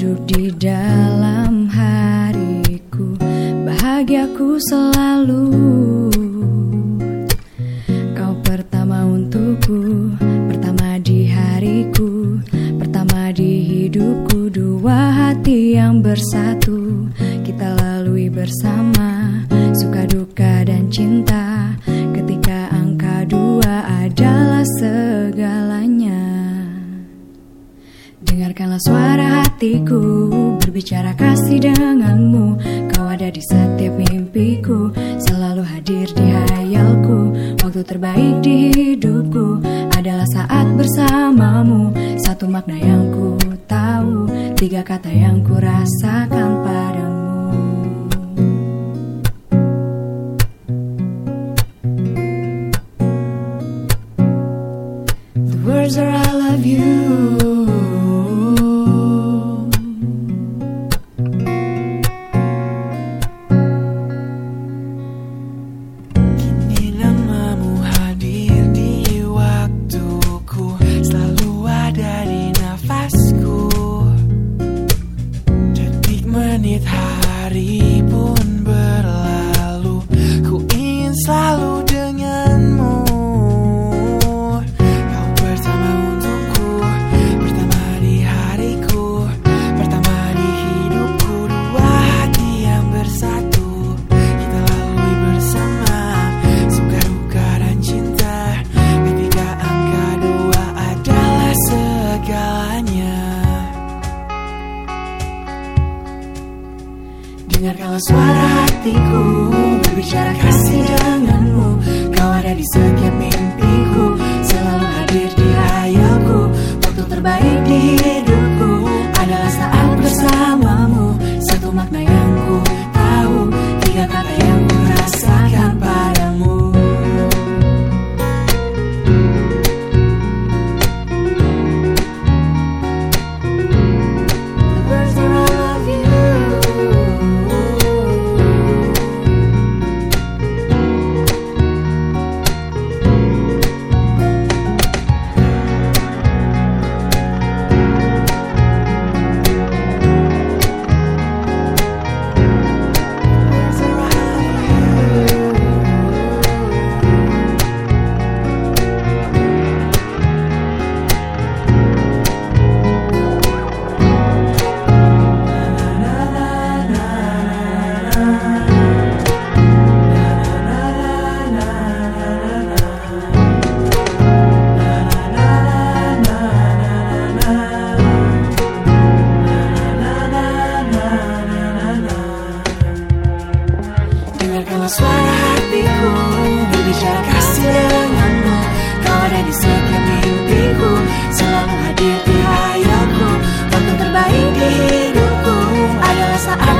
hidup di dalam hariku Bahagiaku selalu. Kau pertama untukku Pertama di hariku Pertama di hidupku Dua hati yang bersatu. Kita lalui bersama Suka duka dan cinta. Ketika angka dua adalah segalanya Dengarkanlah suara hatiku Berbicara kasih denganmu. Kau ada di setiap mimpiku Selalu hadir di hayalku. Waktu terbaik di hidupku Adalah saat bersamamu. Satu makna yang ku tahu Tiga kata yang ku rasakan Maria. Dengarkanlah suara hatiku Berbicara kasih denganmu. Kau ada di setiap mimpiku Selalu hadir di hayalku Waktu terbaik di hidupku Adalah saat bersamamu. Satu makna yang ku tahu Tiga kata suara hatiku Berbicara kasih denganmu. Kau ada di setiap mimpiku. Selalu hadir di hayalku Waktu terbaik di hidupku Adalah saat